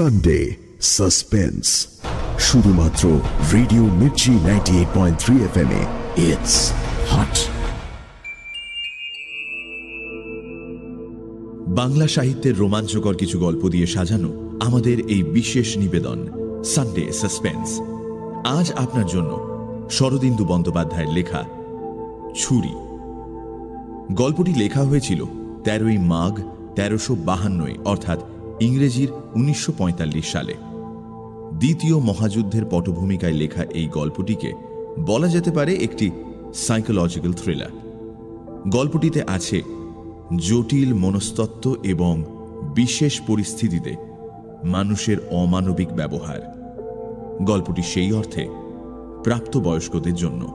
Sunday suspense শুধুমাত্র radio Mirchi ninety eight point three F M it's hot Bangla সাহিত্যের রোমাঞ্চকর কিছু গল্প দিয়ে সাজানো আমাদের এই বিশেষ নিবেদন সানডে সাসপেন্স আজ আপনার জন্য শরদিন্দু বন্দ্যোপাধ্যায়ের লেখা, ছুরি। গল্পটি লেখা হয়েছিল তেরোই মাঘ তেরোশো বাহান্নয়, অর্থাৎ ইংরেজির উনিশশো পঁয়তাল্লিশ সালে। দ্বিতীয় মহাযুদ্ধের পটভূমিকায় লেখা এই গল্পটিকে বলা যেতে পারে একটি সাইকোলজিক্যাল থ্রিলার। গল্পটিতে আছে জটিল মনস্তত্ত্ব এবং বিশেষ পরিস্থিতিতে মানুষের অমানবিক ব্যবহার। গল্পটি সেই অর্থে প্রাপ্তবয়স্কদের জন্য।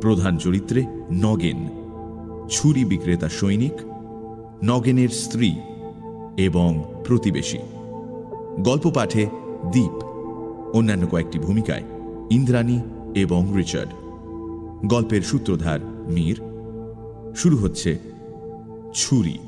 প্রধান চরিত্রে নগেন, ছুরি বিক্রেতা সৈনিক, নগেনের স্ত্রী এবং প্রতিবেশী। গল্প পাঠে দ্বীপ অন্যান্য কয়েকটি ভূমিকায় ইন্দ্রাণী এবং রিচার্ড। গল্পের সূত্রধার মীর। শুরু হচ্ছে ছুরি।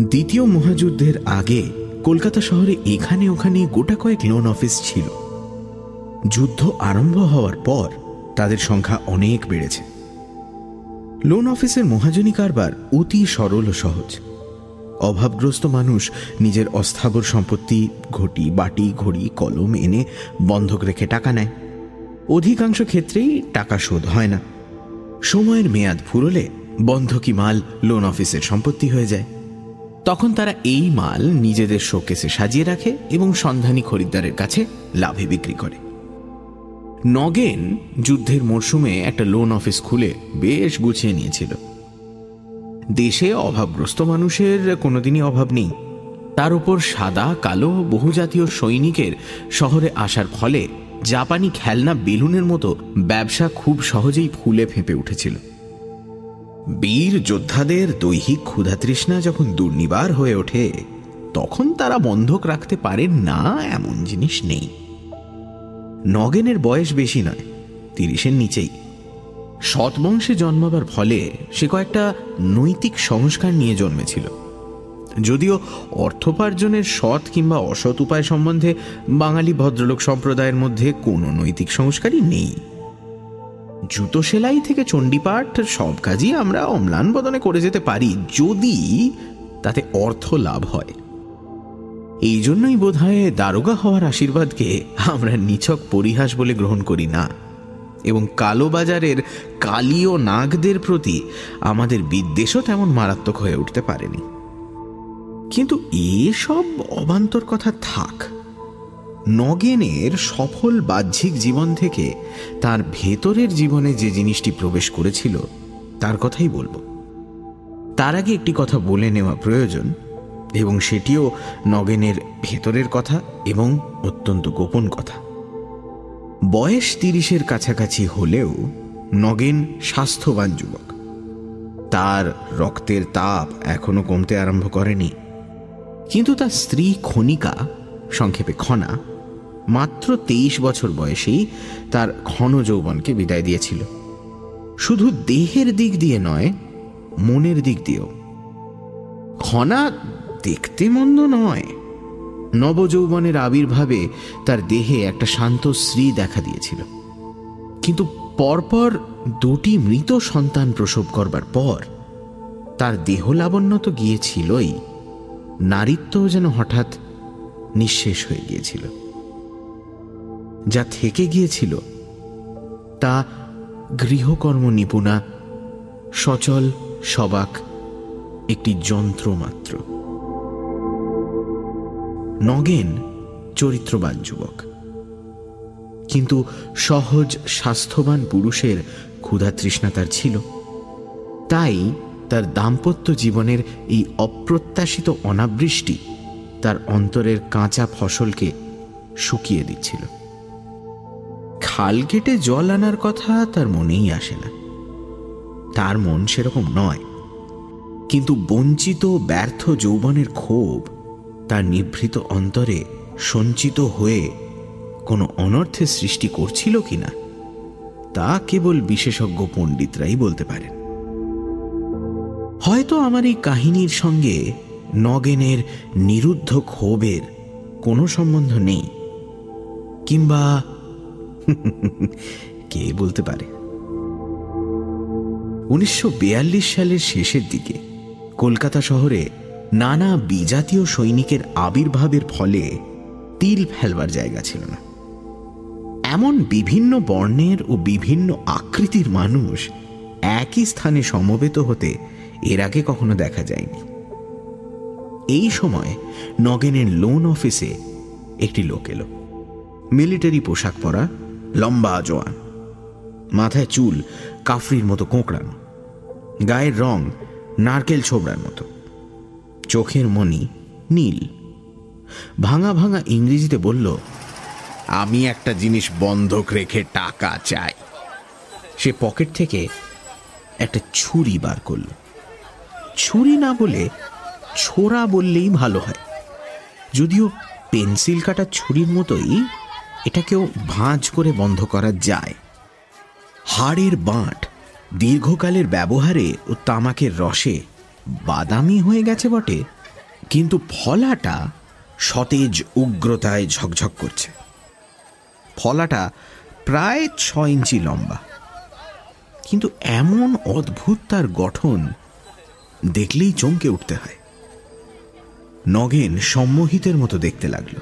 দ্বিতীয় মহাযুদ্ধের আগে কলকাতা শহরে এখানে ওখানে গোটা কয়েক লোন অফিস ছিল। যুদ্ধ আরম্ভ হওয়ার পর তাদের সংখ্যা অনেক বেড়েছে। লোন অফিসের মহাজনী কারবার অতি সরল ও সহজ। অভাবগ্রস্ত মানুষ নিজের অস্থাবর সম্পত্তি, ঘটি, বাটি, ঘড়ি, কলম এনে বন্ধক রেখে টাকা নেয়। অধিকাংশ ক্ষেত্রেই টাকা শোধ হয় না। সময়ের মেয়াদ ফুরলে বন্ধকি মাল লোন অফিসের সম্পত্তি হয়ে যায়। তখন তারা এই মাল নিজেদের শোকেসে সাজিয়ে রাখে এবং সন্ধানী খরিদ্দারের কাছে লাভে বিক্রি করে। নগেন যুদ্ধের মরশুমে একটা লোন অফিস খুলে বেশ গুছিয়ে নিয়েছিল। দেশে অভাবগ্রস্ত মানুষের কোনোদিনই অভাব নেই। তার উপর সাদা, কালো, বহুজাতীয় সৈনিকের শহরে আসার ফলে জাপানি খেলনা বেলুনের মতো ব্যবসা খুব সহজেই ফুলে ফেঁপে উঠেছিল। বীর যোদ্ধাদের দৈহিক ক্ষুধাতৃষ্ণা যখন দুর্নিবার হয়ে ওঠে, তখন তারা বন্ধক রাখতে পারেন না এমন জিনিস নেই। নগেনের বয়স বেশি নয়, তিরিশের নিচেই। সৎবংশে জন্মাবার ফলে সে কয়েকটা নৈতিক সংস্কার নিয়ে জন্মেছিল। যদিও অর্থোপার্জনের সৎ কিংবা অসৎ উপায় সম্বন্ধে বাঙালি ভদ্রলোক সম্প্রদায়ের মধ্যে কোনো নৈতিক সংস্কারই নেই। জুতো সেলাই থেকে চণ্ডীপাঠ সব কাজই আমরা অম্লান বদনে করে যেতে পারি, যদি তাতে অর্থ লাভ হয়। এই জন্যই বোধ হয় দারোগা হওয়ার আশীর্বাদকে আমরা নিছক পরিহাস বলে গ্রহণ করি না। এবং কালোবাজারের কালী ও নাগদের প্রতি আমাদের বিদ্বেষও তেমন মারাত্মক হয়ে উঠতে পারেনি। কিন্তু এসব অবান্তর কথা থাক। নগেনের সফল বাহ্যিক জীবন থেকে তার ভেতরের জীবনে যে জিনিসটি প্রবেশ করেছিল, তার কথাই বলব। তার আগে একটি কথা বলে নেওয়া প্রয়োজন, এবং সেটিও নগেনের ভেতরের কথা এবং অত্যন্ত গোপন কথা। বয়স তিরিশের কাছাকাছি হলেও নগেন স্বাস্থ্যবান যুবক। তার রক্তের তাপ এখনও কমতে আরম্ভ করেনি। কিন্তু তার স্ত্রী খনিকা সংক্ষেপে খনা মাত্র তেইশ বছর বয়সেই তার ঘন যৌবনকে বিদায় দিয়েছিল। শুধু দেহের দিক দিয়ে নয়, মনের দিক দিয়েও। খনা দেখতে মন্দ নয়, নবযৌবনের আবির্ভাবে তার দেহে একটা শান্ত শ্রী দেখা দিয়েছিল। কিন্তু পরপর দুটি মৃত সন্তান প্রসব করবার পর তার দেহ লাবণ্য তো গিয়েছিলই, নারীত্বও যেন হঠাৎ নিঃশেষ হয়ে গিয়েছিল। যা থেকে গিয়েছিল, তা গৃহকর্ম নিপুণা, সচল, সবাক, একটি যন্ত্র মাত্র। নগেন চরিত্রবান যুবক। কিন্তু সহজ, স্বাস্থ্যবান পুরুষের ক্ষুধা তৃষ্ণা তার ছিল। তাই তার দাম্পত্য জীবনের এই অপ্রত্যাশিত অনাবৃষ্টি তার অন্তরের কাঁচা ফসলকে শুকিয়ে দিচ্ছিল। খাল কেটে জল আনার কথা তার মনেই আসে না। তার মন সেরকম নয়। কিন্তু বঞ্চিত, ব্যর্থ যৌবনের ক্ষোভ তার নিভৃত অন্তরে সঞ্চিত হয়ে কোনো অনর্থের সৃষ্টি করছিল কিনা, তা কেবল বিশেষজ্ঞ পণ্ডিতরাই বলতে পারেন। হয়তো আমার এই কাহিনীর সঙ্গে নগেনের নিরুদ্ধ ক্ষোভের কোনো সম্বন্ধ নেই, কিংবা কে বলতে পারে? উনিশশো সালের শেষের দিকে কলকাতা শহরে নানা বিজাতীয় সৈনিকের আবির্ভাবের ফলে তিল ফেলবার জায়গা ছিল না। এমন বিভিন্ন বর্ণের ও বিভিন্ন আকৃতির মানুষ একই স্থানে সমবেত হতে এর আগে কখনো দেখা যায়নি। এই সময় নগেনের লোন অফিসে একটি লোক এলো। মিলিটারি পোশাক পরা লম্বা জোয়ান, মাথায় চুল, কাফরির মতো কোঁকড়ানো, গায়ের রং নারকেল ছোবড়ার মতো। চোখের মনি নীল। ভাঙা ভাঙা ইংরেজিতে বলল, আমি একটা জিনিস বন্ধক রেখে টাকা চাই। সে পকেট থেকে একটা ছুরি বার করল। ছুরি না বলে ছোড়া বললেই ভালো হয়। যদিও পেন্সিল কাটা ছুরির মতোই এটাকেও ভাঁজ করে বন্ধ করা যায়। হাড়ের বাঁট দীর্ঘকালের ব্যবহারে ও তামাকের রসে বাদামি হয়ে গেছে বটে, কিন্তু ফলাটা সতেজ উগ্রতায় ঝকঝক করছে। ফলাটা প্রায় ছ ইঞ্চি লম্বা। কিন্তু এমন অদ্ভুত তার গঠন দেখলেই চমকে উঠতে হয়। নগেন সম্মোহিতের মতো দেখতে লাগল।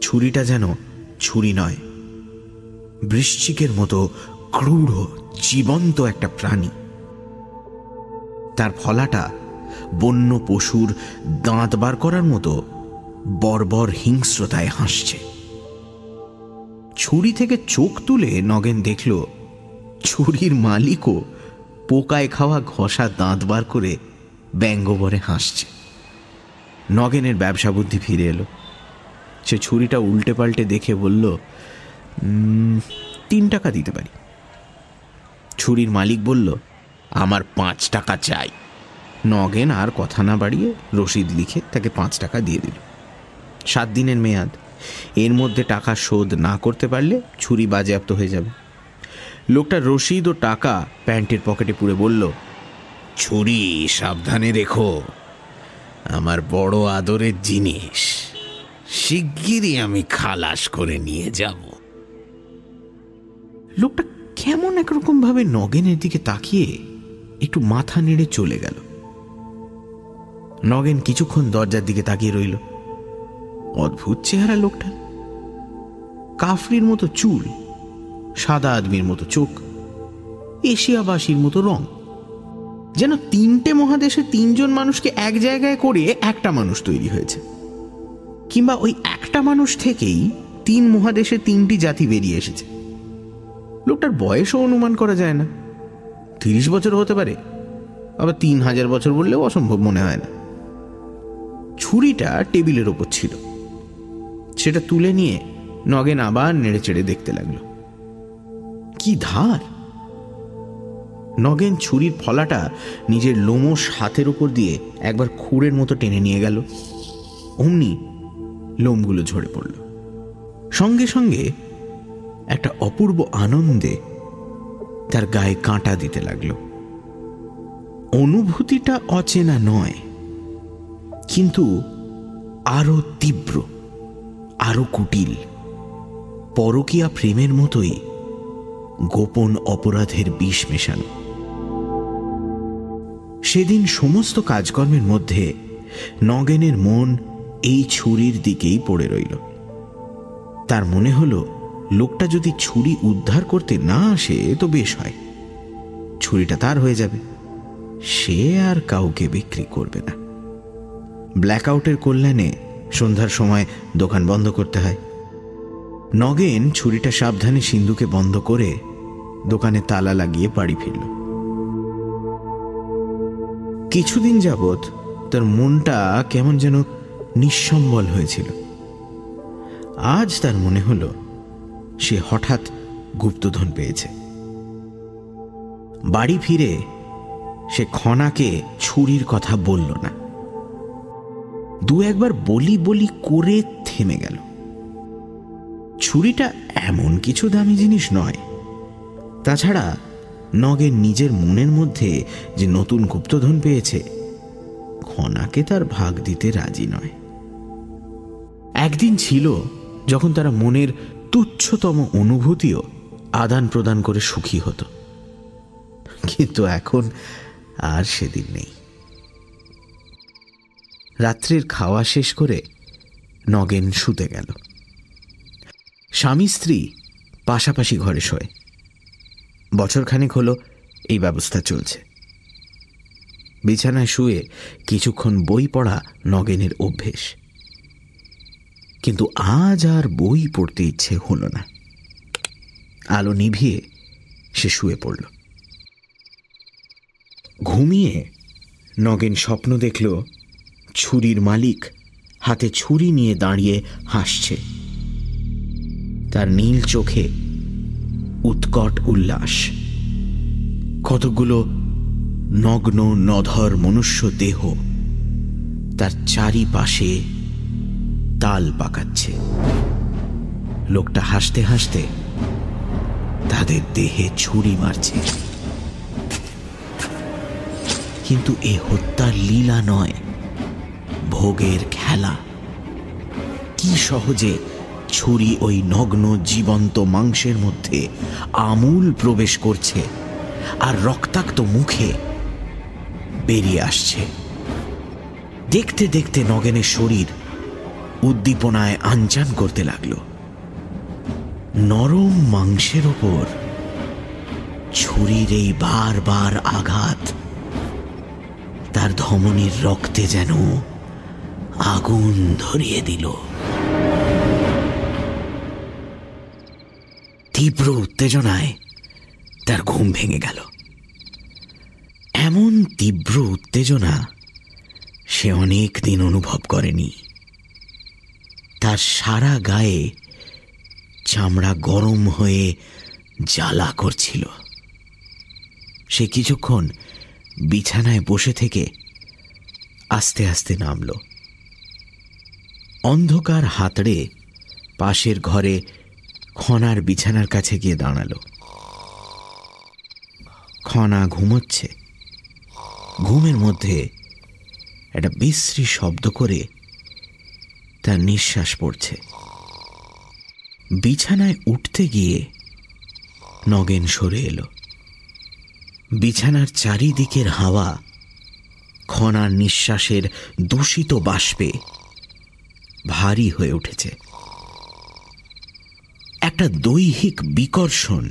ছুরিটা যেন ছুরি নয়। বৃশ্চিকের মতো ক্রূঢ়, জীবন্ত একটা প্রাণী। তার ফলাটা বন্য পশুর দাঁত বার করার মতো বর্বর হিংস্রতায় হাসছে। ছুরি থেকে চোখ তুলে নগেন দেখল, ছুরির মালিকও পোকায় খাওয়া ঘষা দাঁত বার করে ব্যঙ্গবরে হাসছে। নগেনের ব্যবসা বুদ্ধি ফিরে এলো। সে ছুরিটা উল্টে পাল্টে দেখে বলল তিন টাকা দিতে পারি। ছুরির মালিক বলল, আমার পাঁচ টাকা চাই। নগেন আর কথা না বাড়িয়ে রসিদ লিখে তাকে পাঁচ টাকা দিয়ে দিল। সাত দিনের মেয়াদ। এর মধ্যে টাকা শোধ না করতে পারলে ছুরি বাজেয়াপ্ত হয়ে যাবে। লোকটা রসিদ ও টাকা প্যান্টের পকেটে পুরে বলল, ছুরি সাবধানে রেখো। আমার বড় আদরের জিনিস। শিগগিরই আমি খালাস করে নিয়ে যাব। লোকটা কেমন একরকম ভাবে নগেনের দিকে তাকিয়ে একটু মাথা নেড়ে চলে গেল। নগেন কিছুক্ষণ দরজার দিকে তাকিয়ে রইল। অদ্ভুত চেহারা লোকটা কাফরির মতো চুল, সাদা আদমির মতো চোখ, এশিয়াবাসীর মতো রং। যেন তিনটে মহাদেশে তিনজন মানুষকে এক জায়গায় করে একটা মানুষ তৈরি হয়েছে। কিংবা ওই একটা মানুষ থেকেই তিন মহাদেশে তিনটি জাতি বেরিয়ে এসেছে। লোকটার বয়সও অনুমান করা যায় না। তিরিশ বছর হতে পারে। আবার তিন হাজার বছর বললেও অসম্ভব মনে হয় না। ছুরিটা টেবিলের ওপর ছিল। সেটা তুলে নিয়ে নগেন আবার নেড়ে চেড়ে দেখতে লাগল। কি ধার? নগেন ছুরির ফলাটা নিজের লোমস হাতের উপর দিয়ে একবার খুঁড়ের মতো টেনে নিয়ে গেল। অমনি লোমগুলো ঝরে পড়ল। সঙ্গে সঙ্গে একটা অপূর্ব আনন্দে তার গায়ে কাঁটা দিতে লাগল। অনুভূতিটা অচেনা নয়, কিন্তু আরও তীব্র, আরও কুটিল, পরকিয়া প্রেমের মতোই গোপন অপরাধের বিষ মেশানো। সেদিন সমস্ত কাজকর্মের মধ্যে নগেনের মন এই ছুরির দিকেই পড়ে রইল। তার মনে হল, লোকটা যদি ছুরি উদ্ধার করতে না আসে, তো বেশ হয়। ছুরিটা তার হয়ে যাবে। সে আর কাউকে বিক্রি করবে না। ব্ল্যাকআউটের কল্যাণে সন্ধ্যার সময় দোকান বন্ধ করতে হয়। নগেন ছুরিটা সাবধানে সিন্ধুকে বন্ধ করে দোকানে তালা লাগিয়ে বাড়ি ফিরল। কিছুদিন যাবৎ তার মনটা কেমন যেন নিঃসম্বল হয়েছিল। আজ তার মনে হল, সে হঠাৎ গুপ্তধন পেয়েছে। বাড়ি ফিরে সে খনাকে ছুরির কথা বলল না। দু একবার বলি বলি করে থেমে গেল। ছুরিটা এমন কিছু দামি জিনিস নয়। তাছাড়া নগের নিজের মনের মধ্যে যে নতুন গুপ্তধন পেয়েছে, খনাকে তার ভাগ দিতে রাজি নয়। একদিন ছিল যখন তারা মনের তুচ্ছতম অনুভূতিও আদান প্রদান করে সুখী হতো। কিন্তু এখন আর সেদিন নেই। রাত্রির খাওয়া শেষ করে নগেন শুতে গেল। স্বামী স্ত্রী পাশাপাশি ঘরে শোয়। বছরখানেক হলো এই ব্যবস্থা চলছে। বিছানায় শুয়ে কিছুক্ষণ বই পড়া নগেনের অভ্যেস। কিন্তু আজ আর বই পড়তে ইচ্ছে হল না। আলো নিভিয়ে সে শুয়ে পড়ল। ঘুমিয়ে নগেন স্বপ্ন দেখল, ছুরির মালিক হাতে ছুরি নিয়ে দাঁড়িয়ে হাসছে। তার নীল চোখে উৎকট উল্লাস। কতগুলো নগ্ন নধর মনুষ্য দেহ তার চারিপাশে তাল পাকাচ্ছে। লোকটা হাসতে হাসতে তাদের দেহে ছুরি মারছে। কিন্তু এ হত্যার লীলা নয়, ভোগের খেলা। কি সহজে ছুরি ওই নগ্ন, জীবন্ত মাংসের মধ্যে আমূল প্রবেশ করছে আর রক্তাক্ত মুখে বেরিয়ে আসছে। দেখতে দেখতে নগেনের শরীর উদ্দীপনায় আঞ্চান করতে লাগল। নরম মাংসের ওপর ছুরির এই বারবার আঘাত তার ধমনির রক্তে যেন আগুন ধরিয়ে দিল। তীব্র উত্তেজনায় তার ঘুম ভেঙে গেল। এমন তীব্র উত্তেজনা সে অনেক দিন অনুভব করেনি। তার সারা গায়ে চামড়া গরম হয়ে জ্বালা করছিল। সে কিছুক্ষণ বিছানায় বসে থেকে আস্তে আস্তে নামল। অন্ধকার হাতড়ে পাশের ঘরে খনার বিছানার কাছে গিয়ে দাঁড়াল। খনা ঘুমোচ্ছে। ঘুমের মধ্যে একটা বিশ্রী শব্দ করে তার নিঃশ্বাস পড়ছে। বিছানায় উঠতে গিয়ে নগেন সরে এলো। বিছানার চারিদিকের হাওয়া খনার নিঃশ্বাসের দূষিত বাষ্পে ভারী হয়ে উঠেছে। একটা দৈহিক বিকর্ষণ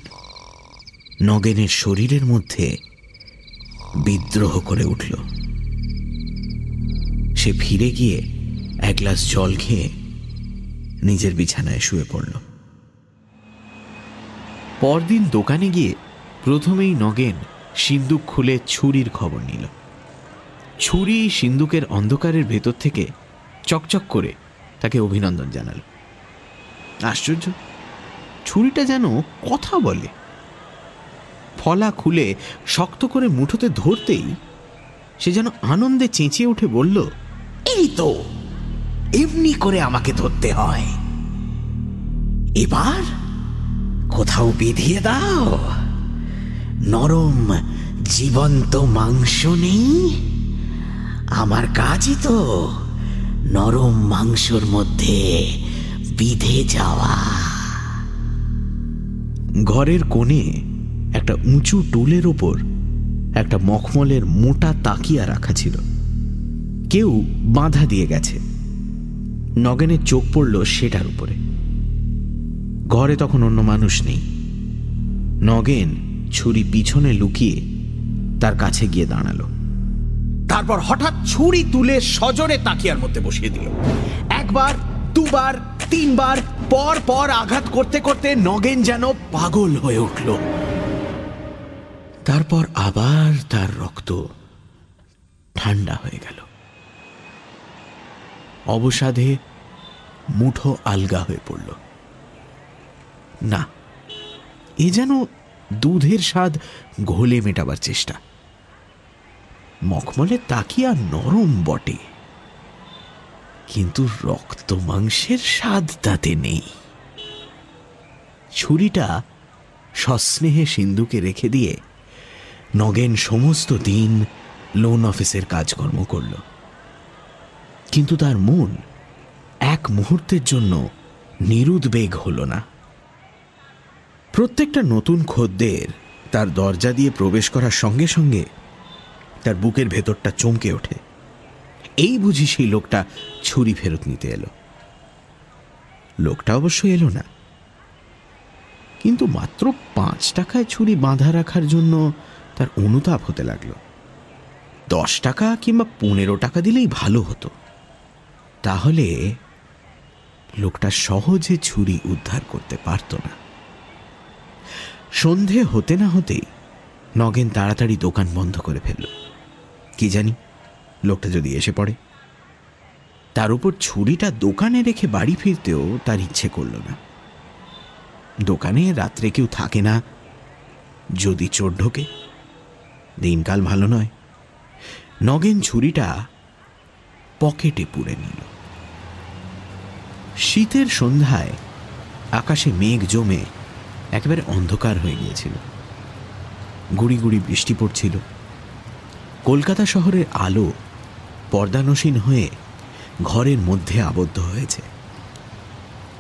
নগেনের শরীরের মধ্যে বিদ্রোহ করে উঠল। সে ফিরে গিয়ে এক গ্লাস জল খেয়ে নিজের বিছানায় শুয়ে পড়ল। পরদিন দোকানে গিয়ে প্রথমেই নগেন সিন্দুক খুলে ছুরির খবর নিল। ছুরি সিন্দুকের অন্ধকারের ভেতর থেকে চকচক করে তাকে অভিনন্দন জানাল। আশ্চর্য, ছুরিটা যেন কথা বলে। ফলা খুলে শক্ত করে মুঠোতে ধরতেই সে যেন আনন্দে চেঁচিয়ে উঠে বলল, এই তো এমনি করে আমাকে ধরতে হয়। এবার কোথাও বিধিয়ে দাও। নরম, জীবন্ত মাংস নেই। আমার কাজই তো নরম মাংসর মধ্যে বিধে যাওয়া। ঘরের কোণে একটা উঁচু টুলের ওপর একটা মখমলের মোটা তাকিয়া রাখা ছিল। কেউ বাঁধা দিয়ে গেছে। নগেনের চোখ পড়ল সেটার উপরে। ঘরে তখন অন্য মানুষ নেই। নগেন ছুরি পিছনে লুকিয়ে তার কাছে গিয়ে দাঁড়াল। তারপর হঠাৎ ছুরি তুলে সজরে তাকিয়ার মধ্যে বসিয়ে দিল। একবার, দুবার, তিনবার, পর পর আঘাত করতে করতে নগেন যেন পাগল হয়ে উঠল। তারপর আবার তার রক্ত ঠান্ডা হয়ে গেল। অবসাদে মুঠো আলগা হয়ে পড়ল। না, এ যেন দুধের স্বাদ ঘোলে মেটাবার চেষ্টা। মখমলের তাকিয়া নরম বটে। কিন্তু রক্ত মাংসের স্বাদ তাতে নেই। ছুরিটা সস্নেহে সিন্ধুকে রেখে দিয়ে নগেন সমস্ত দিন লোন অফিসের কাজকর্ম করল। কিন্তু তার মন এক মুহূর্তের জন্য নিরুদ্বেগ হল না। প্রত্যেকটা নতুন খদ্দের তার দরজা দিয়ে প্রবেশ করার সঙ্গে সঙ্গে তার বুকের ভেতরটা চমকে ওঠে। এই বুঝি সেই লোকটা ছুরি ফেরত নিতে এলো। লোকটা অবশ্য এলো না। কিন্তু মাত্র পাঁচ টাকায় ছুরি বাঁধা রাখার জন্য তার অনুতাপ হতে লাগল। দশ টাকা কিংবা পনেরো টাকা দিলেই ভালো হতো। তাহলে লোকটা সহজে ছুরি উদ্ধার করতে পারত না। সন্ধে হতে না হতেই নগেন তাড়াতাড়ি দোকান বন্ধ করে ফেলল। কি জানি, লোকটা যদি এসে পড়ে। তার উপর ছুরিটা দোকানে রেখে বাড়ি ফিরতেও তার ইচ্ছে করল না। দোকানে রাত্রে কেউ থাকে না, যদি চোর ঢোকে। দিনকাল ভালো নয়। নগেন ছুরিটা পকেটে পুরে নিল। শীতের সন্ধ্যায় আকাশে মেঘ জমে একেবারে অন্ধকার হয়ে গিয়েছিল। গুড়ি গুড়ি বৃষ্টি পড়ছিল। কলকাতা শহরের আলো পর্দানসীন হয়ে ঘরের মধ্যে আবদ্ধ হয়েছে।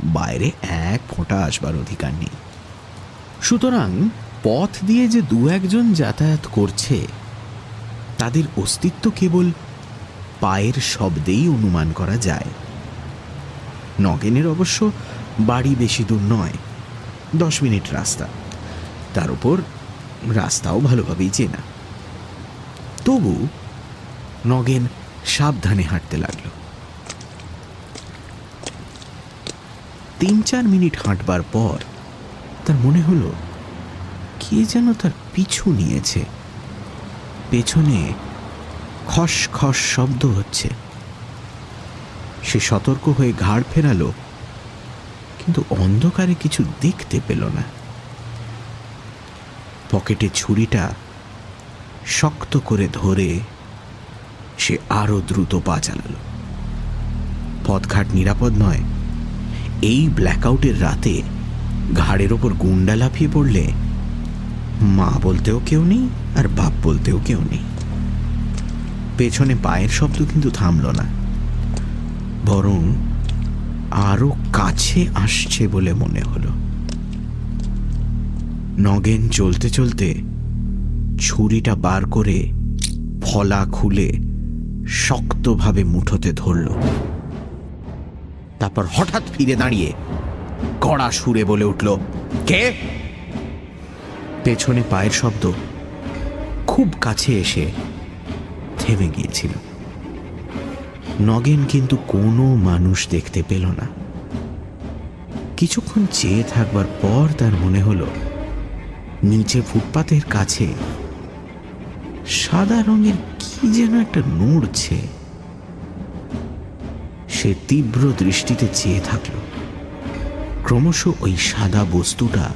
বাইরে এক ফোঁটা আসবার অধিকার নেই। সুতরাং পথ দিয়ে যে দু একজন যাতায়াত করছে, তাদের অস্তিত্ব কেবল পায়ের শব্দেই অনুমান করা যায়। নগেনের অবশ্য বাড়ি বেশি দূর নয়, দশ মিনিট রাস্তা। তার উপর রাস্তাও ভালোভাবেই চেনা। তবু নগেন সাবধানে হাঁটতে লাগল। তিন চার মিনিট হাঁটবার পর তার মনে হলো, কে যেন তার পিছু নিয়েছে। পেছনে খস খস শব্দ হচ্ছে। সে সতর্ক হয়ে ঘাড় ফেরালো, কিন্তু অন্ধকারে কিছু দেখতে পেল না। পকেটে ছুরিটা শক্ত করে ধরে সে আরও দ্রুত পা চালাল। পথঘাট নিরাপদ নয়, এই ব্ল্যাকআউটের রাতে ঘাড়ের ওপর গুন্ডা লাফিয়ে পড়লে মা বলতেও কেউ নেই আর বাপ বলতেও কেউ নেই। পেছনে পায়ের শব্দ কিন্তু থামল না। বরং আরও কাছে আসছে বলে মনে হলো। নগেন চলতে চলতে ছুরিটা বার করে ফলা খুলে শক্তভাবে মুঠোতে ধরল। তারপর হঠাৎ ফিরে দাঁড়িয়ে কড়া সুরে বলে উঠল, কে? পেছনে পায়ের শব্দ খুব কাছে এসে থেমে গিয়েছিল। নগেন কিন্তু কোনো মানুষ দেখতে পেল না। কিছুক্ষণ চেয়ে থাকবার পর তার মনে হলো, নিচে ফুটপাতের কাছে সাদা রঙের কি যেন একটা নড়ছে। সে তীব্র দৃষ্টিতে চেয়ে থাকল। ক্রমশ ওই সাদা বস্তুটা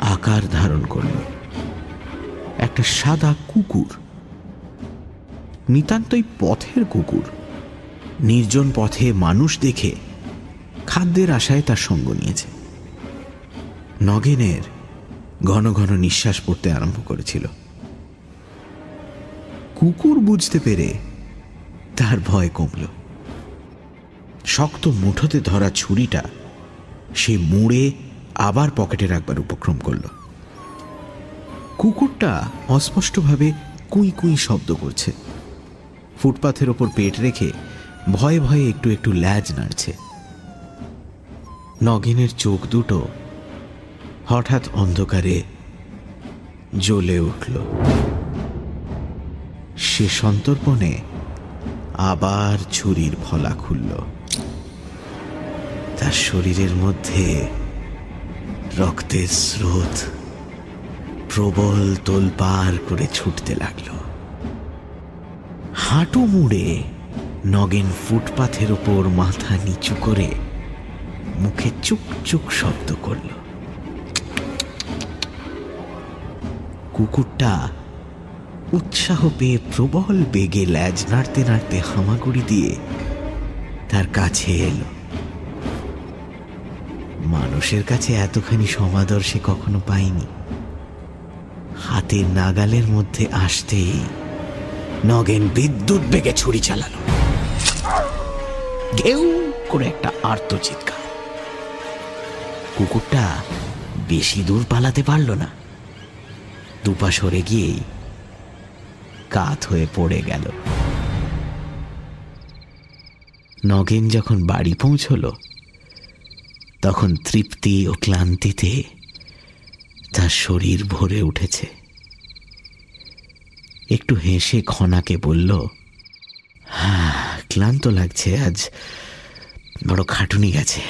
আকার ধারণ করল। একটা সাদা কুকুর, নিতান্তই পথের কুকুর। নির্জন পথে মানুষ দেখে খাদ্যের আশায় তার সঙ্গ নিয়েছে। নগেনের ঘন ঘন নিঃশ্বাস পড়তে আরম্ভ করেছিল। কুকুর বুঝতে পেরে তার ভয় কমল। শক্ত মুঠোতে ধরা ছুরিটা সে মুড়ে আবার পকেটে রাখবার উপক্রম করল। কুকুরটা অস্পষ্টভাবে কুই কুই শব্দ করছে। ফুটপাথের ওপর পেট রেখে ভয়ে ভয়ে একটু একটু ল্যাজ নাড়ছে। নগিনের চোখ দুটো হঠাৎ অন্ধকারে জ্বলে উঠল। সে সন্তর্পণে আবার ছুরির ফলা খুলল। তার শরীরের মধ্যে রক্তের স্রোত প্রবল তোলপার করে ছুটতে লাগল। হাঁটু মুড়ে নগেন ফুটপাথের ওপর মাথা নিচু করে মুখে চুক চুক শব্দ করল। কুকুরটা উৎসাহ পেয়ে প্রবল বেগে ল্যাজ নাড়তে নাড়তে হামাগুড়ি দিয়ে তার কাছে এলো। মানুষের কাছে এতখানি সমাদর সে কখনো পায়নি। হাতের নাগালের মধ্যে আসতেই নগেন বিদ্যুৎ বেগে ছুরি চালালো। ঘেউ করে একটা আর্ত চিৎকার কুকুরটা বেশি দূর পালাতে পারল না। দুপা সরে গিয়েই কাত হয়ে পড়ে গেল। নগেন যখন বাড়ি পৌঁছল, তখন তৃপ্তি ও ক্লান্তিতে তার শরীর ভরে উঠেছে। একটু হেসে খনাকে বলল হ্যাঁ ক্লান্ত লাগছে, আজ বড় খাটুনি গেছে।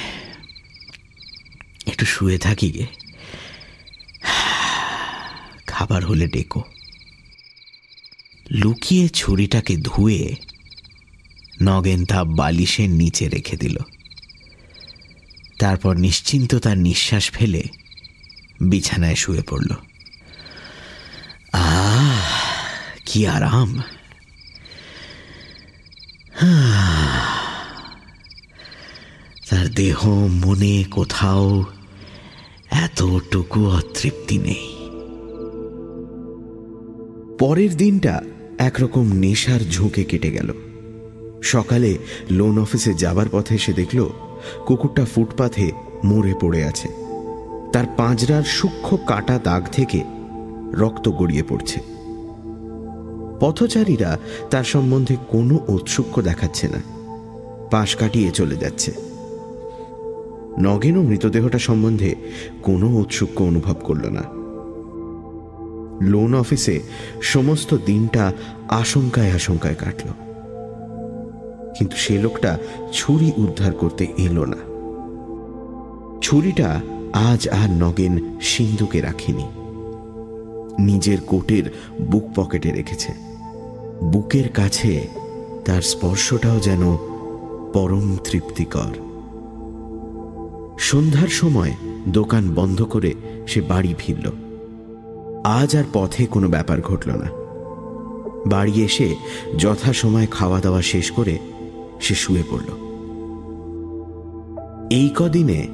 একটু শুয়ে থাকি গে। খাবার হলে ডেকো। লুকিয়ে ছুরিটাকে ধুয়ে নগেন তা বালিশের নিচে রেখে দিল। তারপর নিশ্চিন্ত তার নিঃশ্বাস ফেলে বিছানায় শুয়ে পড়ল। আ কি আরাম! তার দেহ, মনে কোথাও এতটুকু অতৃপ্তি নেই। পরের দিনটা একরকম নেশার ঝুঁকে কেটে গেল। সকালে লোন অফিসে যাবার পথে সে দেখল, কুকুরটা ফুটপাথে মরে পড়ে আছে। তার পাঁজরার সূক্ষ্ম কাটা দাগ থেকে রক্ত গড়িয়ে পড়ছে। পথচারীরা তার সম্বন্ধে কোনো ঔৎসুক্য দেখাচ্ছে না। পাশ কাটিয়ে চলে যাচ্ছে। নগেনও মৃতদেহটা সম্বন্ধে কোনো ঔৎসুক্য অনুভব করল না। লোন অফিসে সমস্ত দিনটা আশঙ্কায় আশঙ্কায় কাটল। কিন্তু সে লোকটা ছুরি উদ্ধার করতে এলো না। ছুরিটা আজ আর নগেন সিন্ধুকে রাখিনি। নিজের কোটের বুক পকেটে রেখেছে। বুকের কাছে তার স্পর্শটাও যেন পরম তৃপ্তিকর। সন্ধ্যার সময় দোকান বন্ধ করে সে বাড়ি ফিরল। আজ আর পথে কোনো ব্যাপার ঘটল না। বাড়ি এসে যথাসময় খাওয়া দাওয়া শেষ করে সে শুয়ে পড়ল। এই কদিনে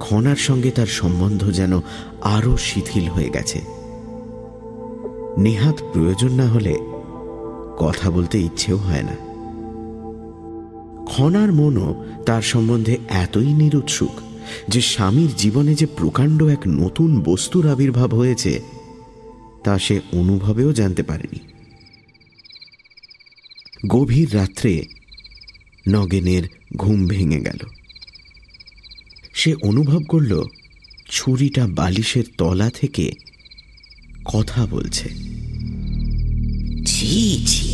খনার সঙ্গে তার সম্বন্ধ যেন আরও শিথিল হয়ে গেছে। নেহাত প্রয়োজন না হলে কথা বলতে ইচ্ছেও হয় না। খনার মনও তার সম্বন্ধে এতই নিরুৎসুক যে স্বামীর জীবনে যে প্রকাণ্ড এক নতুন বস্তুর আবির্ভাব হয়েছে, তা সে অনুভবেও জানতে পারেনি। গভীর রাত্রে নগেনের ঘুম ভেঙে গেল। সে অনুভব করল, ছুরিটা বালিশের তলা থেকে কথা বলছে। ছি ছি।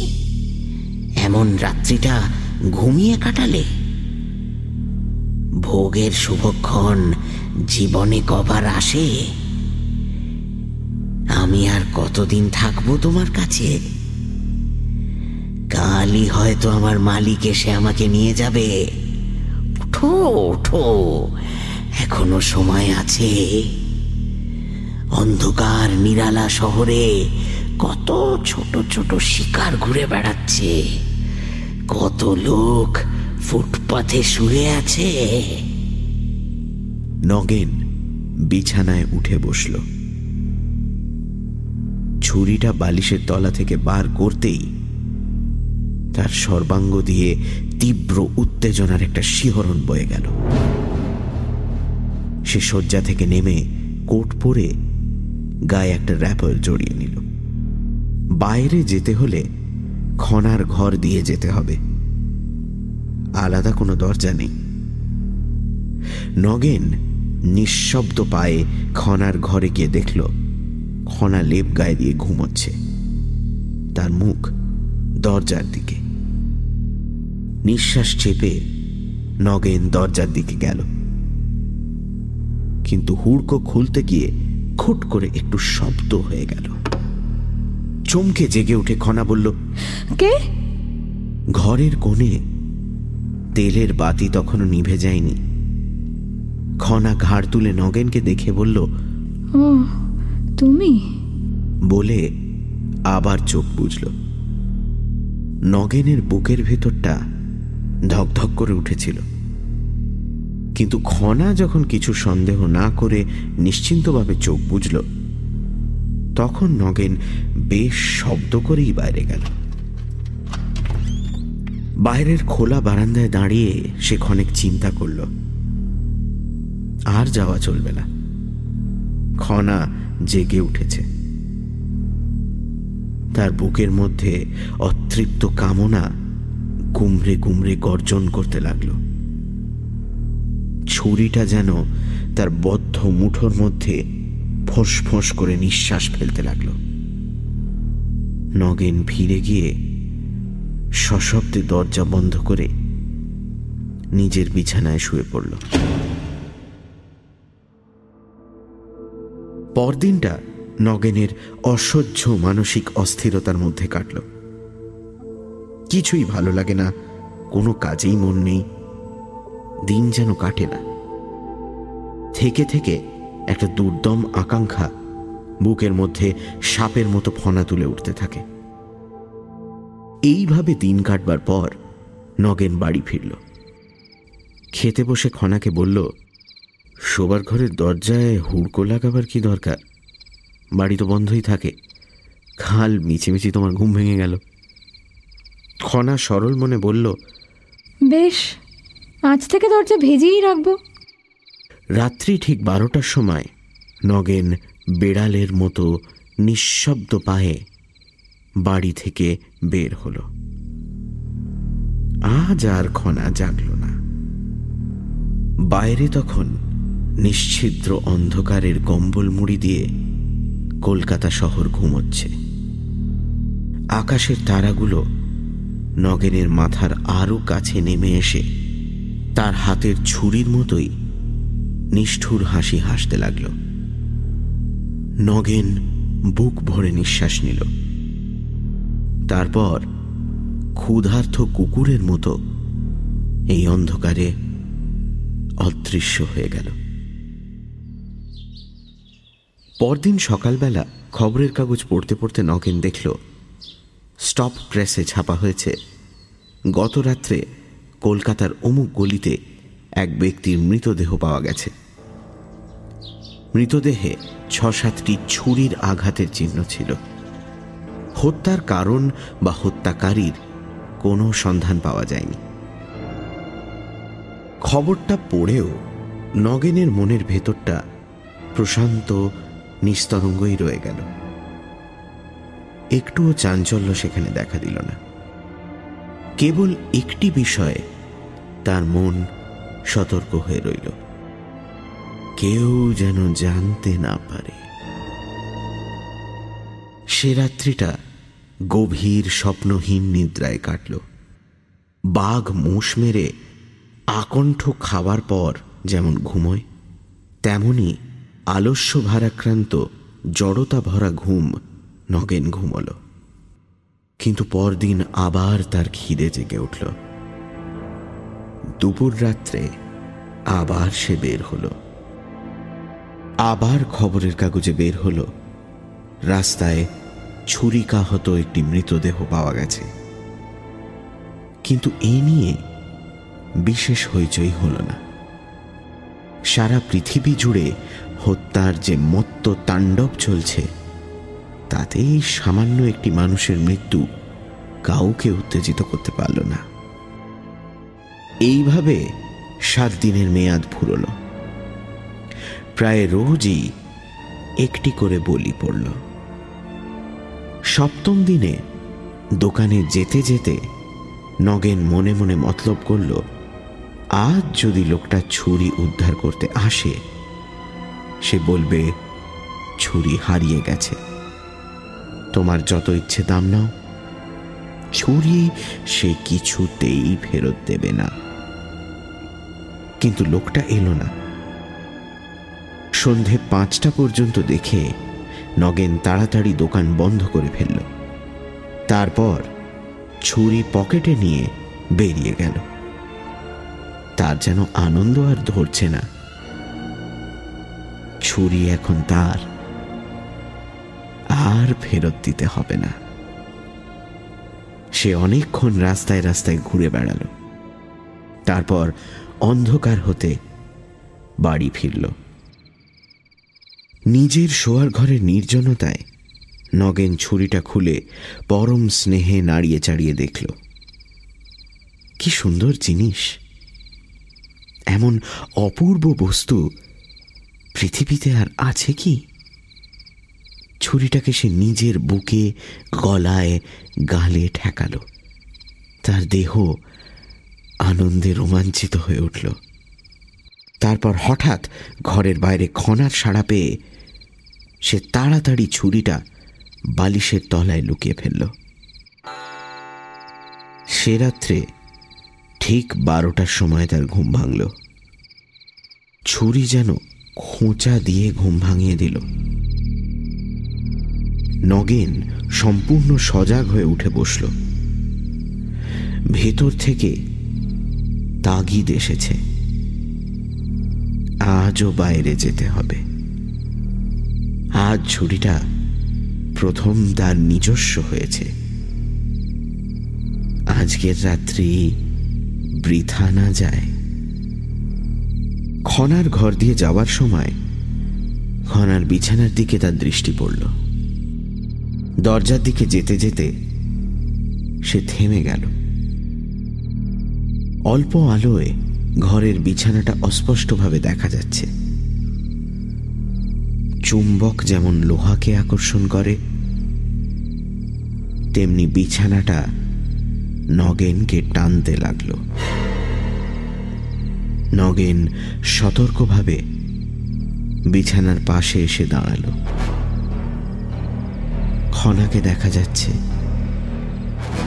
এমন রাত্রিটা ঘুমিয়ে কাটালে? ভোগের শুভক্ষণ জীবনে কবার আসে? আমি আর কতদিন থাকব তোমার কাছে? কালই হয়তো আমার মালিক এসে আমাকে নিয়ে যাবে। ওঠো ওঠো এখনও সময় আছে। অন্ধকার নিরালা শহরে কত ছোট ছোট শিকার ঘুরে বেড়াচ্ছে। কত লোক ফুটপাথে শুয়ে আছে। নগেন বিছানায় উঠে বসল। ছুরিটা বালিশের তলা থেকে বার করতেই তার সর্বাঙ্গ দিয়ে তীব্র উত্তেজনার একটা শিহরণ বয়ে গেল। সে শয্যা থেকে নেমে কোট পরে গায়ে একটা র্যাপার জড়িয়ে নিল। বাইরে যেতে হলে খনার ঘর দিয়ে যেতে হবে। আলাদা কোনো দরজা নেই। নগেন নিঃশব্দ পায়ে খনার ঘরে গিয়ে দেখল, খনা লেপ গায়ে দিয়ে ঘুমোচ্ছে। তার মুখ দরজার দিকে। নিঃশ্বাস চেপে নগেন দরজার দিকে গেল। কিন্তু হুড়কো খুলতে গিয়ে খুট করে একটু শব্দ হয়ে গেল। চমকে জেগে উঠে খনা বলল কে? ঘরের কোণে তেলের বাতি তখনও নিভে যায়নি। খনা ঘাড় তুলে নগেনকে দেখে বলল ও তুমি? বলে আবার চোখ বুঝল নগেনের বুকের ভেতরটা ধকধক করে উঠেছিল। কিন্তু খনা যখন কিছু সন্দেহ না করে নিশ্চিন্তভাবে চোখ বুঝল তখন নগেন বেশ শব্দ করেই বাইরে গেল। বাইরের খোলা বারান্দায় দাঁড়িয়ে সে ক্ষণিক চিন্তা করল। আর যাওয়া চলবে না। খনা জেগে উঠেছে। তার বুকের মধ্যে অতৃপ্ত কামনা কুমড়ে কুমড়ে গর্জন করতে লাগল। ছুরিটা যেন তার বদ্ধ মুঠোর মধ্যে ফোঁস ফোঁস করে নিঃশ্বাস ফেলতে লাগল। নগেন ফিরে গিয়ে সশব্দে দরজা বন্ধ করে নিজের বিছানায় শুয়ে পড়ল। পরদিনটা নগেনের অসহ্য মানসিক অস্থিরতার মধ্যে কাটল। কিছুই ভালো লাগে না, কোনো কাজেই মন নেই, দিন যেন কাটে না। থেকে থেকে একটা দুর্দম আকাঙ্ক্ষা বুকের মধ্যে সাপের মতো ফনা তুলে উঠতে থাকে। এইভাবে দিন কাটবার পর নগেন বাড়ি ফিরল। খেতে বসে খনাকে বলল, শোবার ঘরের দরজায় হুড়কো লাগাবার কি দরকার? বাড়ি তো বন্ধই থাকে। খাল মিছিমিছি তোমার ঘুম ভেঙে গেল। খনা সরল মনে বলল, বেশ, আজ থেকে দরজা ভেজেই রাখব। রাত্রি ঠিক বারোটার সময় নগেন বেড়ালের মতো নিঃশব্দ পায়ে বাড়ি থেকে বের হল। আজ আর খনা জাগল না। বাইরে তখন নিশ্ছিদ্র অন্ধকারের কম্বল মুড়ি দিয়ে কলকাতা শহর ঘুমোচ্ছে। আকাশের তারাগুলো নগেনের মাথার আরও কাছে নেমে এসে তার হাতের ছুরির মতোই নিষ্ঠুর হাসি হাসতে লাগল। নগেন বুক ভরে নিঃশ্বাস নিল। তারপর ক্ষুধার্থ কুকুরের মতো এই অন্ধকারে অদৃশ্য হয়ে গেল। পরদিন সকালবেলা খবরের কাগজ পড়তে পড়তে নগেন দেখল, স্টপ প্রেসে ছাপা হয়েছে। গত রাত্রে কলকাতার অমুক গলিতে এক ব্যক্তির মৃতদেহ পাওয়া গেছে। মৃতদেহে ছ সাতটি ছুরির আঘাতের চিহ্ন ছিল। হত্যার কারণ বা হত্যাকারীর কোনো সন্ধান পাওয়া যায়নি। খবরটা পড়েও নগেনের মনের ভেতরটা প্রশান্ত নিস্তরঙ্গই রয়ে গেল। একটুও চাঞ্চল্য সেখানে দেখা দিল না। কেবল একটি বিষয়ে তার মন সতর্ক হয়ে রইল। কেউ যেন জানতে না পারে। সে রাত্রিটা গভীর স্বপ্নহীন নিদ্রায় কাটল। বাঘ মুষ মেরে আকণ্ঠ খাবার পর যেমন ঘুমোয়, তেমনি আলস্য ভারাক্রান্ত, জড়তা ভরা ঘুম নগেন ঘুমল। কিন্তু পরদিন আবার তার খিদে জেগে উঠল। দুপুর রাত্রে আবার সে বের হলো। আবার খবরের কাগজে বের হলো, রাস্তায় ছুরিকাহত একটি মৃতদেহ পাওয়া গেছে। কিন্তু এ নিয়ে বিশেষ হইচই হল না। সারা পৃথিবী জুড়ে হত্যার যে মত্ত তাণ্ডব চলছে, তাতেই সামান্য একটি মানুষের মৃত্যু কাউকে উত্তেজিত করতে পারল না। এইভাবে সাত দিনের মেয়াদ ফুরল। প্রায় রোজই একটি করে বলি পড়ল। সপ্তম দিনে দোকানে যেতে যেতে নগেন মনে মনে মতলব করল, আজ যদি লোকটা ছুরি উদ্ধার করতে আসে, সে বলবে, ছুরি হারিয়ে গেছে। তোমার যত ইচ্ছে দাম নাও। ছুরি সে কিছুতেই ফেরত দেবে না। কিন্তু লোকটা এলো না। সন্ধে পাঁচটা পর্যন্ত দেখে নগেন তাড়াতাড়ি দোকান বন্ধ করে ফেলল। তারপর ছুরি পকেটে নিয়ে বেরিয়ে গেল। তার যেন আনন্দ আর ধরছে না। ছুরি এখন তার। আর ফেরত দিতে হবে না। সে অনেকক্ষণ রাস্তায় রাস্তায় ঘুরে বেড়াল। তারপর অন্ধকার হতে বাড়ি ফিরল। নিজের শোয়ার ঘরের নির্জনতায় নগেন ছুরিটা খুলে পরম স্নেহে নাড়িয়ে চাড়িয়ে দেখল। কি সুন্দর জিনিস। এমন অপূর্ব বস্তু পৃথিবীতে আর আছে কি? ছুরিটাকে সে নিজের বুকে, গলায়, গালে ঠেকাল। তার দেহ আনন্দে রোমাঞ্চিত হয়ে উঠল। তারপর হঠাৎ ঘরের বাইরে খনার সাড়া পেয়ে সে তাড়াতাড়ি ছুরিটা বালিশের তলায় লুকিয়ে ফেলল। সে রাত্রে ঠিক বারোটার সময় তার ঘুম ভাঙল। ছুরি যেন খোঁচা দিয়ে ঘুম ভাঙিয়ে দিল। নগেন সম্পূর্ণ সজাগ হয়ে উঠে বসল। ভেতর থেকে তাগিদ এসেছে। আজও বাইরে যেতে হবে। আজ ছুরিটা প্রথম তার নিজস্ব হয়েছে। আজকের রাত্রি বৃথা না যায়। খনার ঘর দিয়ে যাওয়ার সময় খনার বিছানার দিকে তার দৃষ্টি পড়ল। দরজার দিকে যেতে যেতে সে থেমে গেল। অল্প আলোয় ঘরের বিছানাটা অস্পষ্টভাবে দেখা যাচ্ছে। চুম্বক যেমন লোহাকে আকর্ষণ করে, তেমনি বিছানাটা নগেনকে টানতে লাগল। নগেন সতর্কভাবে বিছানার পাশে এসে দাঁড়াল। খনাকে দেখা যাচ্ছে,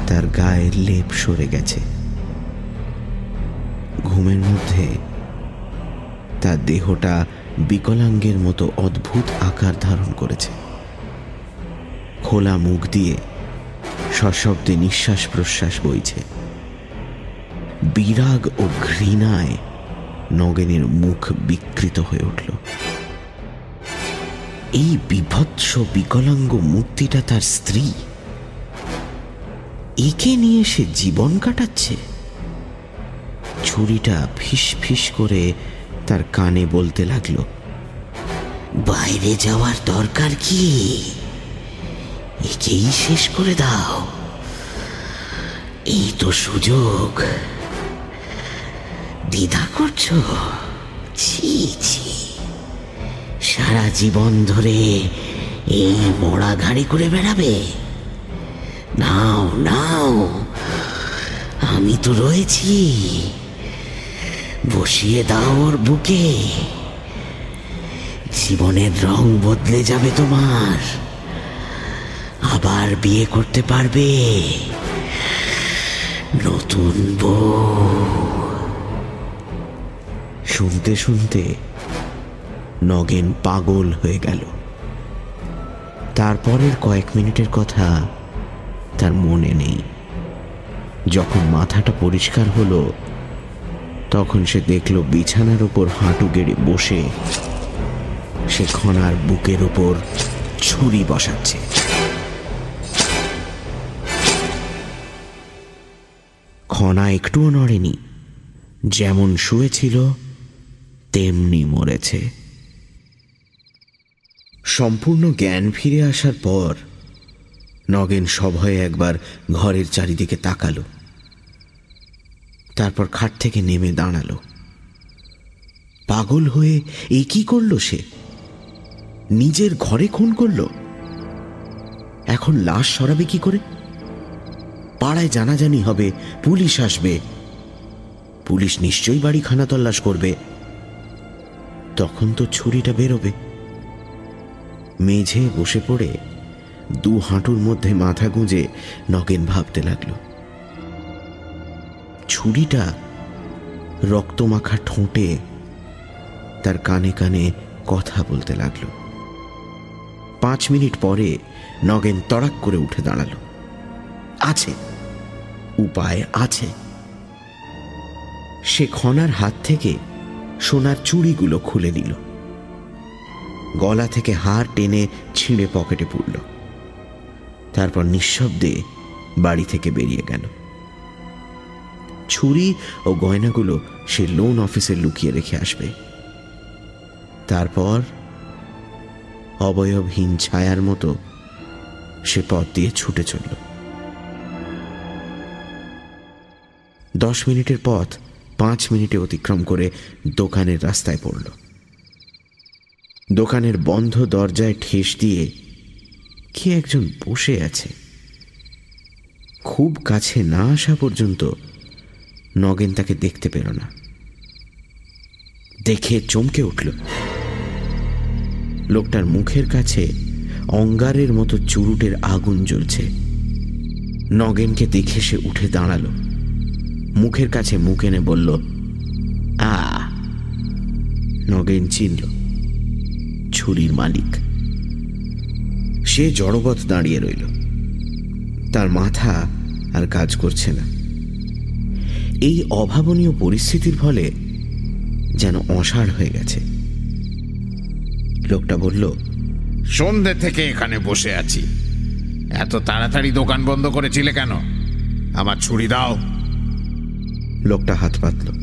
তার গায়ের লেপ সরে গেছে। ঘুমের মধ্যে তার দেহটা বিকলাঙ্গের মতো অদ্ভুত আকার ধারণ করেছে। খোলা মুখ দিয়ে সশব্দে নিঃশ্বাস প্রশ্বাস বইছে। বিরাগ ও ঘৃণায় নগেনের মুখ বিকৃত হয়ে উঠল। এই বিভৎস বিকলাঙ্গ মূর্তিটা তার স্ত্রী। একে নিয়ে সে জীবন কাটাচ্ছে। ছুরিটা ফিস ফিস করে তার কানে বলতে লাগল, বাইরে যাওয়ার দরকার কি? একেই শেষ করে দাও। এই তো সুযোগ। দ্বিধা করছ? ছি ছি। সারা জীবন ধরে এই মরা ঘাড়ি করে বেড়াবে। নাও নাও। আমি তো রয়েছি। বসিয়ে দাও ওর বুকে। জীবনের রং বদলে যাবে তোমার। আবার বিয়ে করতে পারবে। নতুন বউ। শুনতে শুনতে নগেন পাগল হয়ে গেল। তারপরের কয়েক মিনিটের কথা তার মনে নেই। যখন মাথাটা পরিষ্কার হলো তখন সে দেখল বিছানার উপর হাঁটু গেড়ে বসে। সে খনার বুকের উপর ছুরি বসাচ্ছে। খনা একটুও নড়েনি। যেমন শুয়েছিল, তেমনি মরেছে। সম্পূর্ণ জ্ঞান ফিরে আসার পর নগেন সভয়ে একবার ঘরের চারিদিকে তাকালো। তারপর খাট থেকে নেমে দাঁড়াল। পাগল হয়ে এ কি করল সে? নিজের ঘরে খুন করল? এখন লাশ সরাবে কি করে? পাড়ায় জানাজানি হবে, পুলিশ আসবে। পুলিশ নিশ্চয়ই বাড়ি খানা তল্লাশ করবে। তখন তো ছুরিটা বেরোবে। মেঝে বসে পড়ে দু হাঁটুর মধ্যে মাথা গুঁজে নগেন ভাবতে লাগল। ছুরিটা রক্তমাখা ঠোঁটে তার কানে কানে কথা বলতে লাগল। পাঁচ মিনিট পরে নগেন তড়াক করে উঠে দাঁড়াল। আছে, উপায় আছে। সে খনার হাত থেকে সোনার চুড়িগুলো খুলে নিল গলা থেকে হার টেনে ছিঁড়ে পকেটে পুরল তারপর নিঃশব্দে বাড়ি থেকে বেরিয়ে গেল। ছুরি ও গয়নাগুলো সে লোন অফিসে লুকিয়ে রেখে আসবে। তারপর অবয়বহীন ছায়ার মতো সে পথ দিয়ে ছুটে চলল। দশ মিনিটের পথ পাঁচ মিনিটে অতিক্রম করে দোকানের রাস্তায় পড়ল। দোকানের বন্ধ দরজায় ঠেস দিয়ে কে একজন বসে আছে? খুব কাছে না আসা পর্যন্ত নগেন তাকে দেখতে পেল না। দেখে চমকে উঠল। লোকটার মুখের কাছে অঙ্গারের মতো চুরুটের আগুন জ্বলছে। নগেনকে দেখে সে উঠে দাঁড়াল। মুখের কাছে মুখ এনে বলল, আ। নগেন চিনল, ছুরির মালিক। সে জড়বৎ দাঁড়িয়ে রইল। তার মাথা আর কাজ করছে না। এই অভাবনীয় পরিস্থিতির ফলে যেন অসাড় হয়ে গেছে। লোকটা বলল সন্ধে থেকে এখানে বসে আছি। এত তাড়াতাড়ি দোকান বন্ধ করেছিলে কেন? আমার ছুরি দাও। লোকটা হাত পাতল।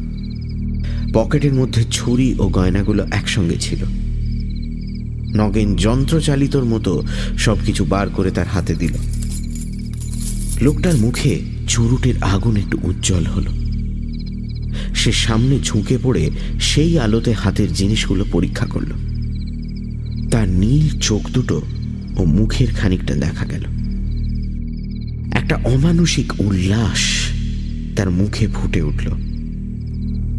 পকেটের মধ্যে ছুরি ও গয়নাগুলো একসঙ্গে ছিল। নগেন যন্ত্রচালিতর মতো সবকিছু বার করে তার হাতে দিল। লোকটার মুখে চুরুটের আগুন একটু উজ্জ্বল হল। সে সামনে ঝুঁকে পড়ে সেই আলোতে হাতের জিনিসগুলো পরীক্ষা করল। তার নীল চোখ দুটো ও মুখের খানিকটা দেখা গেল। একটা অমানসিক উল্লাস তার মুখে ফুটে উঠল।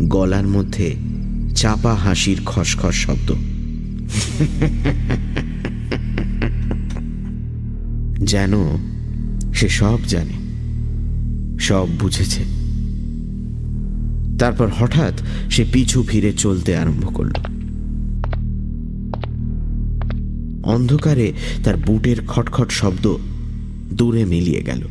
গলার মধ্যে চাপা হাসির খসখস শব্দ। যেন সে সব জানে, সব বুঝেছে। তারপর হঠাৎ সে পিছু ফিরে চলতে আরম্ভ করল। অন্ধকারে তার বুটের খটখট শব্দ দূরে মিলিয়ে গেল।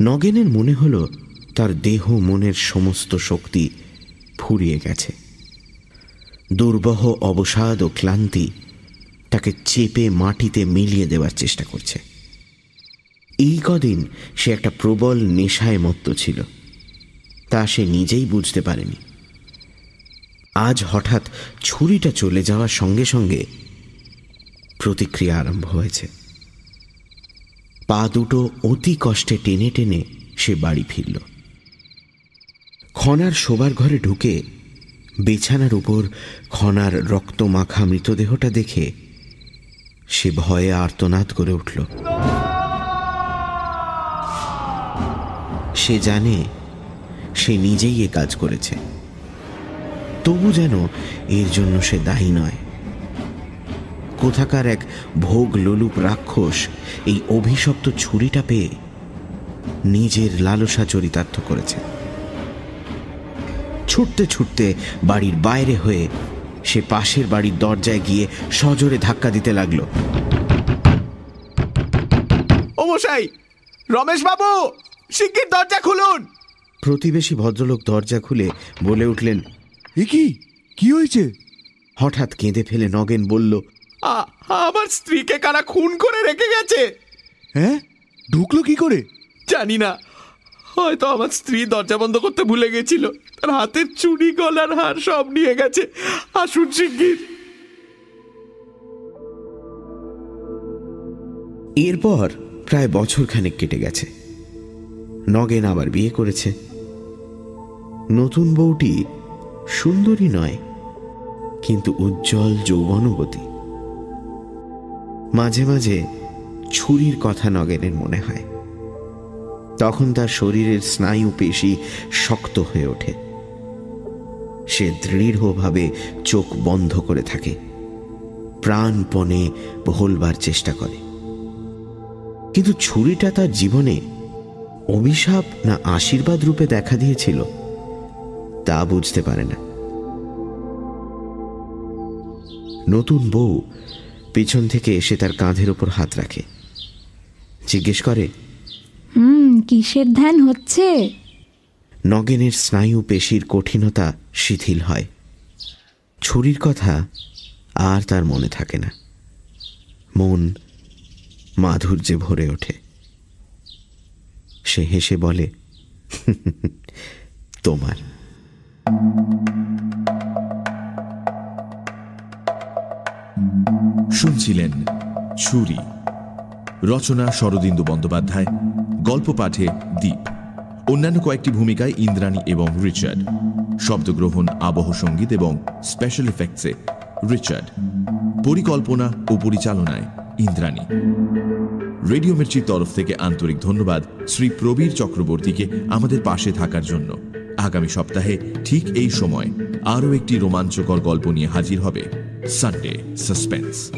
নগেনের মনে হল তার দেহ মনের সমস্ত শক্তি ফুরিয়ে গেছে। দুর্বহ অবসাদ ও ক্লান্তি তাকে চেপে মাটিতে মিলিয়ে দেওয়ার চেষ্টা করছে। এই কদিন সে একটা প্রবল নেশায় মত্ত ছিল। তা সে নিজেই বুঝতে পারেনি। আজ হঠাৎ ছুরিটা চলে যাওয়ার সঙ্গে সঙ্গে প্রতিক্রিয়া আরম্ভ হয়েছে। পা দুটো অতি কষ্টে টেনে টেনে সে বাড়ি ফিরল। খনার শোবার ঘরে ঢুকে বিছানার উপর খনার রক্ত মাখা মৃতদেহটা দেখে সে ভয়ে আর্তনাদ করে উঠল। সে জানে, সে নিজেই এ কাজ করেছে। তবু যেন এর জন্য সে দায়ী নয়। কোথাকার এক ভোগ লোলুপ রাক্ষস এই অভিশপ্ত ছুরিটা পেয়ে নিজের লালসা চরিতার্থ করেছে। ছুটতে ছুটতে বাড়ির বাইরে হয়ে সে পাশের বাড়ির দরজায় গিয়ে সজোরে ধাক্কা দিতে লাগল। ও মশাই রমেশ বাবু শিগগির দরজা খুলুন। প্রতিবেশী ভদ্রলোক দরজা খুলে বলে উঠলেন এ কি? কি হয়েছে? হঠাৎ কেঁদে ফেলে নগেন বলল আ- আমার স্ত্রীকে কারা খুন করে রেখে গেছে? হ্যাঁ? ঢুকলো কি করে? জানি না। হয়তো আমার স্ত্রী দরজা বন্ধ করতে ভুলে গেছিল। তার হাতের চুড়ি গলার হার সব নিয়ে গেছে। আসুন শিগগির। এরপর প্রায় বছর খানেক কেটে গেছে। নগেন আবার বিয়ে করেছে। নতুন বউটি সুন্দরী নয়, কিন্তু উজ্জ্বল যৌবনবতী। মাঝে মাঝে ছুরির কথা নগেনের মনে হয়। তখন তার শরীরের স্নায়ু পেশি শক্ত হয়ে ওঠে। সে দৃঢ়ভাবে চোখ বন্ধ করে থাকে। প্রাণপণে ভোলবার চেষ্টা করে। কিন্তু ছুরিটা তার জীবনে অভিশাপ না আশীর্বাদ রূপে দেখা দিয়েছিল তা বুঝতে পারে না। নতুন বউ পিছন থেকে এসে তার কাঁধের ওপর হাত রাখে। জিজ্ঞেস করে হুম কিসের ধ্যান হচ্ছে? নগেনের স্নায়ু পেশির কঠিনতা শিথিল হয়। ছুরির কথা আর তার মনে থাকে না। মন মাধুর্যে ভরে ওঠে। সে হেসে বলে, তোমার। শুনছিলেন ছুরি। রচনা শরদিন্দু বন্দ্যোপাধ্যায়। গল্প পাঠে দ্বীপ অন্যান্য কয়েকটি ভূমিকায় ইন্দ্রাণী এবং রিচার্ড। শব্দগ্রহণ, আবহ সংগীত এবং স্পেশাল এফেক্টসে রিচার্ড। পরিকল্পনা ও পরিচালনায় ইন্দ্রাণী। রেডিও মির্চির তরফ থেকে আন্তরিক ধন্যবাদ শ্রী প্রবীর চক্রবর্তীকে আমাদের পাশে থাকার জন্য। আগামী সপ্তাহে ঠিক এই সময় আরও একটি রোমাঞ্চকর গল্প নিয়ে হাজির হবে সানডে সাসপেন্স।